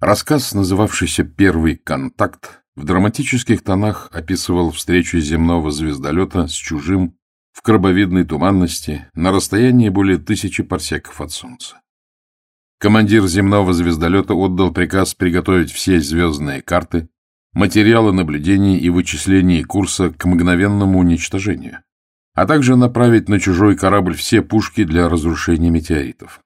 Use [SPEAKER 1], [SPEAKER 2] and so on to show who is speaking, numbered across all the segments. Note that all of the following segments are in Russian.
[SPEAKER 1] Рассказ, называвшийся «Первый контакт», в драматических тонах описывал встречу земного звездолета с чужим в крабовидной туманности на расстоянии более тысячи парсеков от Солнца. Командир земного звездолета отдал приказ приготовить все звездные карты, материалы наблюдений и вычислений курса к мгновенному уничтожению, а также направить на чужой корабль все пушки для разрушения метеоритов.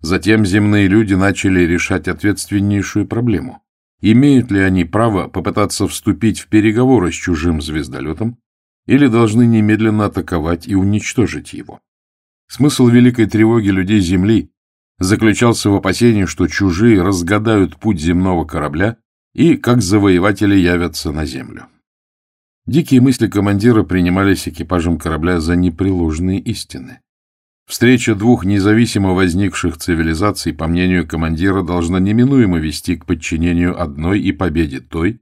[SPEAKER 1] Затем земные люди начали решать ответственнейшую проблему. Имеют ли они право попытаться вступить в переговоры с чужим звездолетом или должны немедленно атаковать и уничтожить его? Смысл великой тревоги людей Земли заключался в опасении, что чужие разгадают путь земного корабля и, как завоеватели, явятся на Землю. Дикие мысли командира принимались экипажем корабля за непреложные истины. Встреча двух независимо возникших цивилизаций, по мнению командира, должна неминуемо вести к подчинению одной и победе той,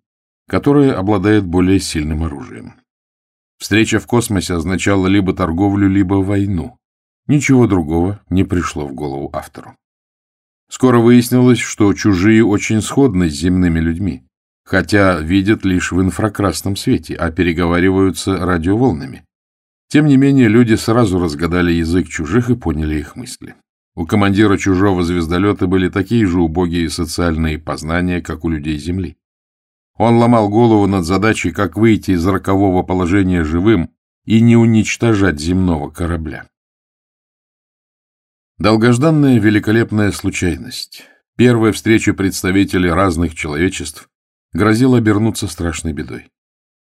[SPEAKER 1] которая обладает более сильным оружием. Встреча в космосе означала либо торговлю, либо войну. Ничего другого не пришло в голову автору. Скоро выяснилось, что чужие очень сходны с земными людьми, хотя видят лишь в инфракрасном свете, а переговариваются радиоволнами. Тем не менее, люди сразу разгадали язык чужих и поняли их мысли. У командира чужого звездолета были такие же убогие социальные познания, как у людей Земли. Он ломал голову над задачей, как выйти из рокового положения живым и не уничтожать земного корабля. Долгожданная великолепная случайность, первая встреча представителей разных человечеств, грозила обернуться страшной бедой.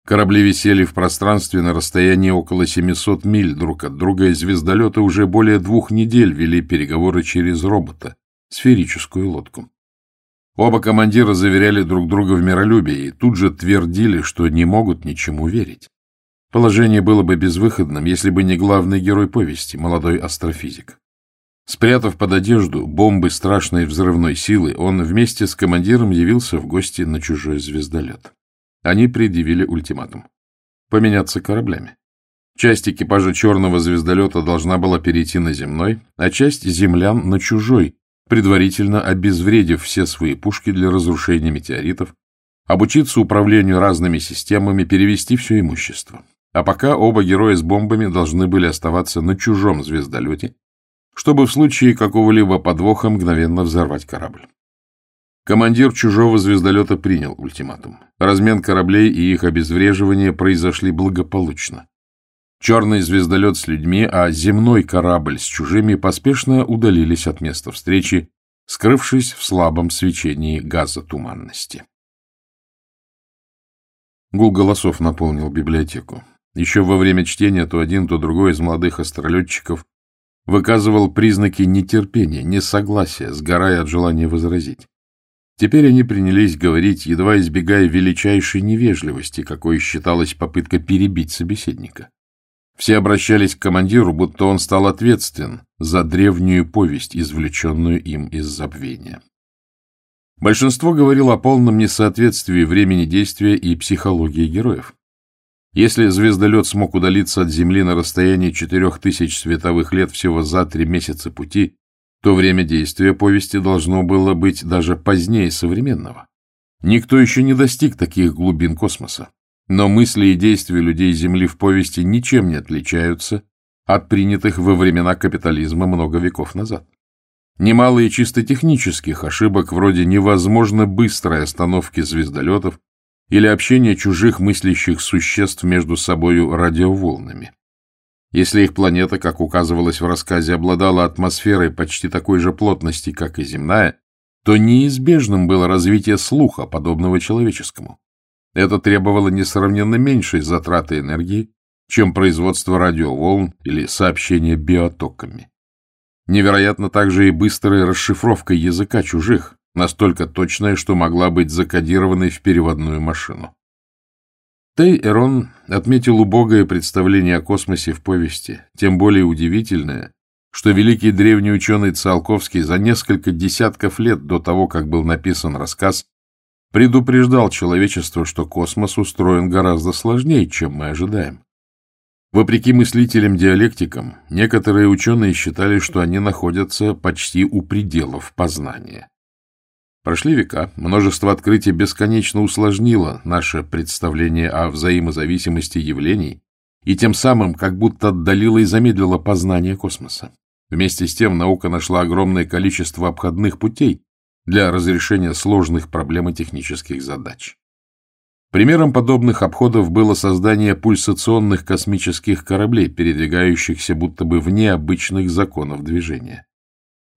[SPEAKER 1] Корабли висели в пространстве на расстоянии около 700 миль друг от друга, и звездолеты уже более двух недель вели переговоры через робота, сферическую лодку. Оба командира заверяли друг друга в миролюбии и тут же твердили, что не могут ничему верить. Положение было бы безвыходным, если бы не главный герой повести, молодой астрофизик. Спрятав под одежду бомбы страшной взрывной силы, он вместе с командиром явился в гости на чужой звездолет. Они предъявили ультиматум. Поменяться кораблями. Часть экипажа черного звездолета должна была перейти на земной, а часть землян на чужой, предварительно обезвредив все свои пушки для разрушения метеоритов, обучиться управлению разными системами, перевести все имущество. А пока оба героя с бомбами должны были оставаться на чужом звездолете, чтобы в случае какого-либо подвоха мгновенно взорвать корабль. Командир чужого звездолета принял ультиматум. Размен кораблей и их обезвреживание произошли благополучно. Черный звездолет с людьми, а земной корабль с чужими поспешно удалились от места встречи, скрывшись в слабом свечении газа туманности. Гул голосов наполнил библиотеку. Еще во время чтения то один, то другой из молодых астролетчиков выказывал признаки нетерпения, несогласия, сгорая от желания возразить. Теперь они принялись говорить, едва избегая величайшей невежливости, какой считалась попытка перебить собеседника. Все обращались к командиру, будто он стал ответственен за древнюю повесть, извлеченную им из забвения. Большинство говорило о полном несоответствии времени действия и психологии героев. Если звездолет смог удалиться от Земли на расстоянии четырех тысяч световых лет всего за три месяца пути, то время действия повести должно было быть даже позднее современного. Никто еще не достиг таких глубин космоса. Но мысли и действия людей Земли в повести ничем не отличаются от принятых во времена капитализма много веков назад. Немало и чисто технических ошибок, вроде невозможно быстрой остановки звездолетов или общения чужих мыслящих существ между собою радиоволнами. Если их планета, как указывалось в рассказе, обладала атмосферой почти такой же плотности, как и земная, то неизбежным было развитие слуха, подобного человеческому. Это требовало несравненно меньшей затраты энергии, чем производство радиоволн или сообщение биотоками. Невероятно также и быстрая расшифровка языка чужих, настолько точная, что могла быть закодированной в переводную машину. Тей Эрон отметил убогое представление о космосе в повести, тем более удивительное, что великий древний ученый Циолковский за несколько десятков лет до того, как был написан рассказ, предупреждал человечество, что космос устроен гораздо сложнее, чем мы ожидаем. Вопреки мыслителям-диалектикам, некоторые ученые считали, что они находятся почти у пределов познания. Прошли века, множество открытий бесконечно усложнило наше представление о взаимозависимости явлений и тем самым как будто отдалило и замедлило познание космоса. Вместе с тем наука нашла огромное количество обходных путей для разрешения сложных проблем и технических задач. Примером подобных обходов было создание пульсационных космических кораблей, передвигающихся будто бы вне обычных законов движения.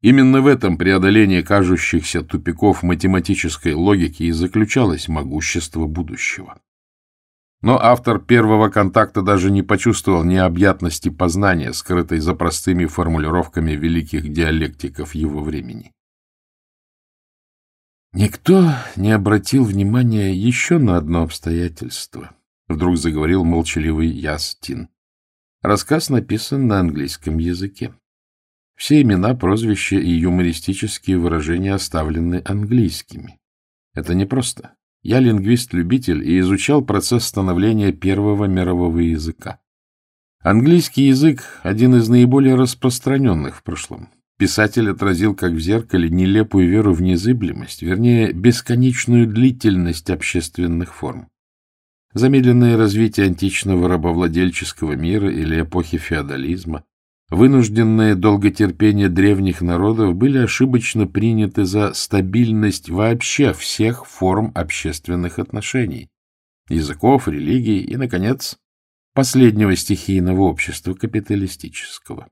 [SPEAKER 1] Именно в этом преодолении кажущихся тупиков математической логики и заключалось могущество будущего. Но автор первого контакта даже не почувствовал необъятности познания, скрытой за простыми формулировками великих диалектиков его времени. Никто не обратил внимания еще на одно обстоятельство, вдруг заговорил молчаливый Ястин. Рассказ написан на английском языке. Все имена, прозвища и юмористические выражения оставлены английскими. Это непросто. Я лингвист-любитель и изучал процесс становления первого мирового языка. Английский язык – один из наиболее распространенных в прошлом. Писатель отразил, как в зеркале, нелепую веру в незыблемость, вернее, бесконечную длительность общественных форм. Замедленное развитие античного рабовладельческого мира или эпохи феодализма, вынужденное долготерпение древних народов были ошибочно приняты за стабильность вообще всех форм общественных отношений, языков, религий и, наконец, последнего стихийного общества капиталистического.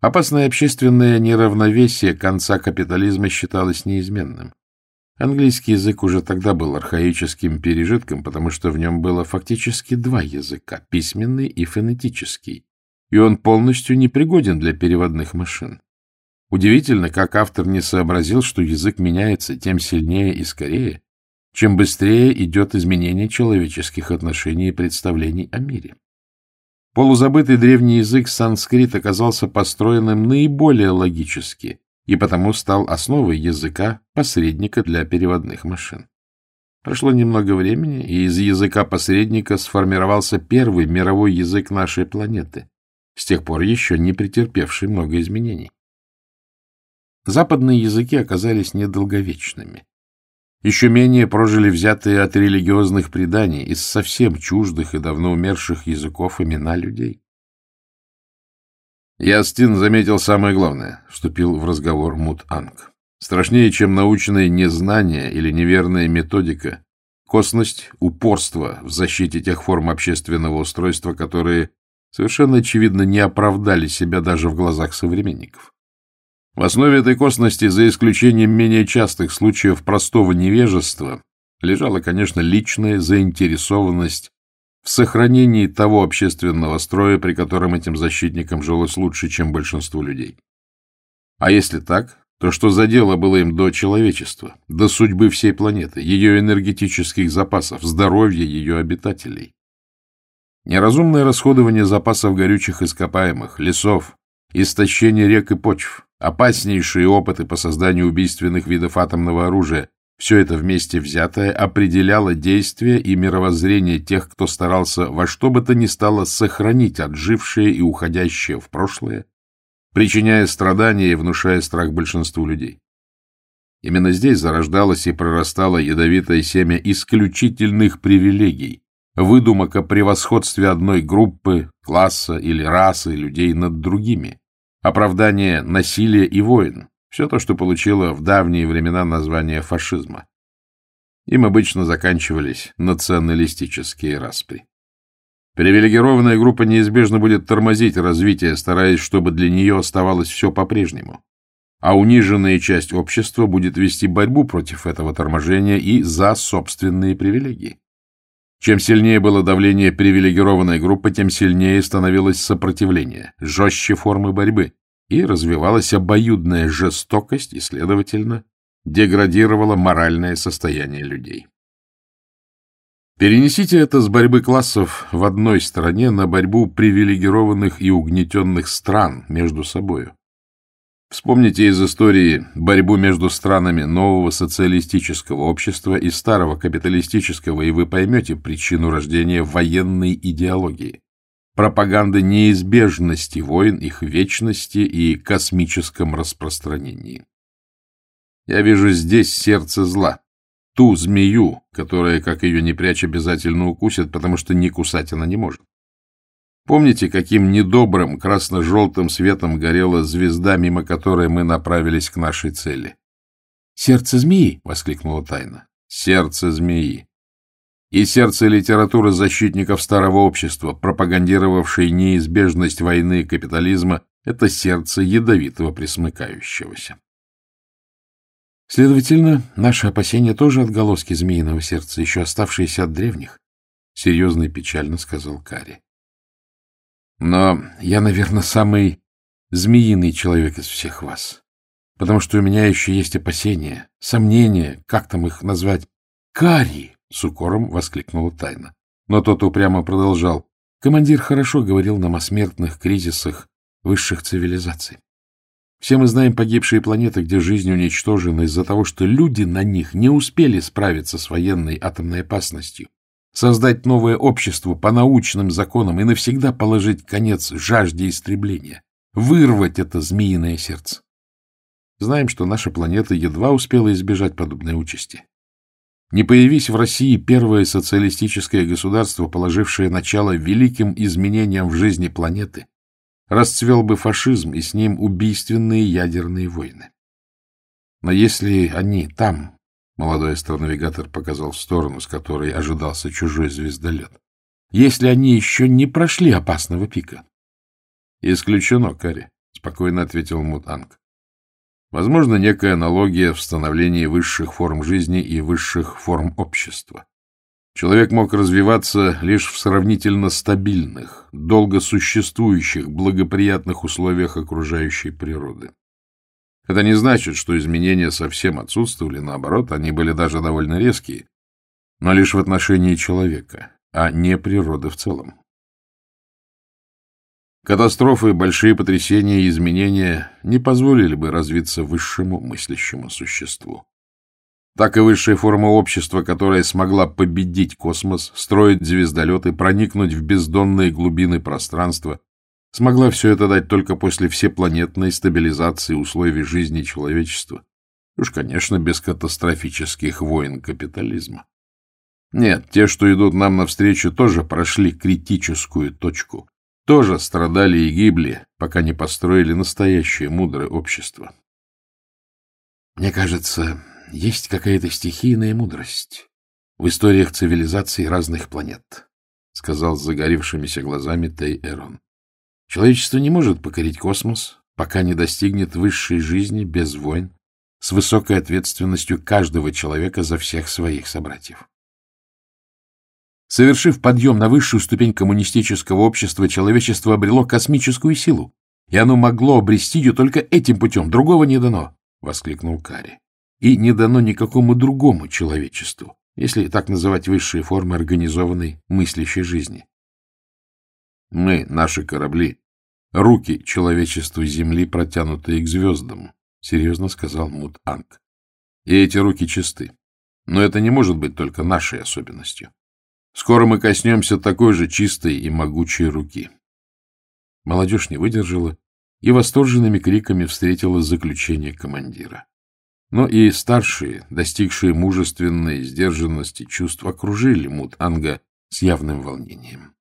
[SPEAKER 1] Опасное общественное неравновесие конца капитализма считалось неизменным. Английский язык уже тогда был архаическим пережитком, потому что в нем было фактически два языка – письменный и фонетический и он полностью непригоден для переводных машин. Удивительно, как автор не сообразил, что язык меняется тем сильнее и скорее, чем быстрее идет изменение человеческих отношений и представлений о мире. Полузабытый древний язык санскрит оказался построенным наиболее логически и потому стал основой языка посредника для переводных машин. Прошло немного времени, и из языка посредника сформировался первый мировой язык нашей планеты, с тех пор еще не претерпевший много изменений. Западные языки оказались недолговечными. Еще менее прожили взятые от религиозных преданий из совсем чуждых и давно умерших языков имена людей. Ястин заметил самое главное, вступил в разговор Мут-Анг. Страшнее, чем научное незнание или неверная методика, косность, упорство в защите тех форм общественного устройства, которые совершенно очевидно не оправдали себя даже в глазах современников. В основе этой косности, за исключением менее частых случаев простого невежества, лежала, конечно, личная заинтересованность в сохранении того общественного строя, при котором этим защитникам жилось лучше, чем большинству людей. А если так, то что за дело было им до человечества, до судьбы всей планеты, ее энергетических запасов, здоровья ее обитателей? Неразумное расходование запасов горючих ископаемых, лесов, истощение рек и почв, опаснейшие опыты по созданию убийственных видов атомного оружия – все это вместе взятое определяло действия и мировоззрение тех, кто старался во что бы то ни стало сохранить отжившее и уходящее в прошлое, причиняя страдания и внушая страх большинству людей. Именно здесь зарождалось и прорастало ядовитое семя исключительных привилегий, выдумок о превосходстве одной группы, класса или расы людей над другими, оправдание насилия и войн, все то, что получило в давние времена название фашизма. Им обычно заканчивались националистические распри. Привилегированная группа неизбежно будет тормозить развитие, стараясь, чтобы для нее оставалось все по-прежнему. А униженная часть общества будет вести борьбу против этого торможения и за собственные привилегии. Чем сильнее было давление привилегированной группы, тем сильнее становилось сопротивление, жестче формы борьбы, и развивалась обоюдная жестокость и, следовательно, деградировало моральное состояние людей. Перенесите это с борьбы классов в одной стране на борьбу привилегированных и угнетенных стран между собою. Вспомните из истории борьбу между странами нового социалистического общества и старого капиталистического, и вы поймете причину рождения военной идеологии, пропаганды неизбежности войн, их вечности и космическом распространении. Я вижу здесь сердце зла. Ту змею, которая, как ее не прячь, обязательно укусит, потому что не кусать она не может. Помните, каким недобрым красно-желтым светом горела звезда, мимо которой мы направились к нашей цели? — Сердце змеи! — воскликнула Тайна. — Сердце змеи! И сердце литературы защитников старого общества, пропагандировавшей неизбежность войны и капитализма, это сердце ядовитого присмыкающегося. Следовательно, наши опасения тоже отголоски змеиного сердца, еще оставшиеся от древних, — серьезно и печально сказал Кари. Но я, наверное, самый змеиный человек из всех вас, потому что у меня еще есть опасения, сомнения, как там их назвать. Кари! — с укором воскликнула Тайна. Но тот упрямо продолжал. Командир хорошо говорил нам о смертных кризисах высших цивилизаций. Все мы знаем погибшие планеты, где жизнь уничтожена из-за того, что люди на них не успели справиться с военной атомной опасностью, создать новое общество по научным законам и навсегда положить конец жажде истребления, вырвать это змеиное сердце. Знаем, что наша планета едва успела избежать подобной участи. Не появись в России первое социалистическое государство, положившее начало великим изменениям в жизни планеты, расцвел бы фашизм и с ним убийственные ядерные войны. Но если они там, молодой астронавигатор показал в сторону, с которой ожидался чужой звездолет, если они еще не прошли опасного пика? — Исключено, Кари, — спокойно ответил Мутанг. Возможно, некая аналогия в становлении высших форм жизни и высших форм общества. Человек мог развиваться лишь в сравнительно стабильных, долго существующих, благоприятных условиях окружающей природы. Это не значит, что изменения совсем отсутствовали, наоборот, они были даже довольно резкие, но лишь в отношении человека, а не природы в целом. Катастрофы, большие потрясения и изменения не позволили бы развиться высшему мыслящему существу. Так и высшая форма общества, которая смогла победить космос, строить звездолеты, проникнуть в бездонные глубины пространства, смогла все это дать только после всепланетной стабилизации условий жизни человечества. Уж, конечно, без катастрофических войн капитализма. Нет, те, что идут нам навстречу, тоже прошли критическую точку, тоже страдали и гибли, пока не построили настоящее мудрое общество. Мне кажется, есть какая-то стихийная мудрость в историях цивилизаций разных планет, — сказал с загоревшимися глазами Тей Эрон. Человечество не может покорить космос, пока не достигнет высшей жизни без войн, с высокой ответственностью каждого человека за всех своих собратьев. Совершив подъем на высшую ступень коммунистического общества, человечество обрело космическую силу, и оно могло обрести ее только этим путем, другого не дано, — воскликнул Кари. И не дано никакому другому человечеству, если так называть высшие формы организованной мыслящей жизни. Мы, наши корабли, руки человечеству Земли, протянутые к звездам, — серьезно сказал Мут Анг. И эти руки чисты. Но это не может быть только нашей особенностью. Скоро мы коснемся такой же чистой и могучей руки. Молодежь не выдержала и восторженными криками встретила заключение командира. Но и старшие, достигшие мужественной сдержанности чувств, окружили Мут-Анга с явным волнением.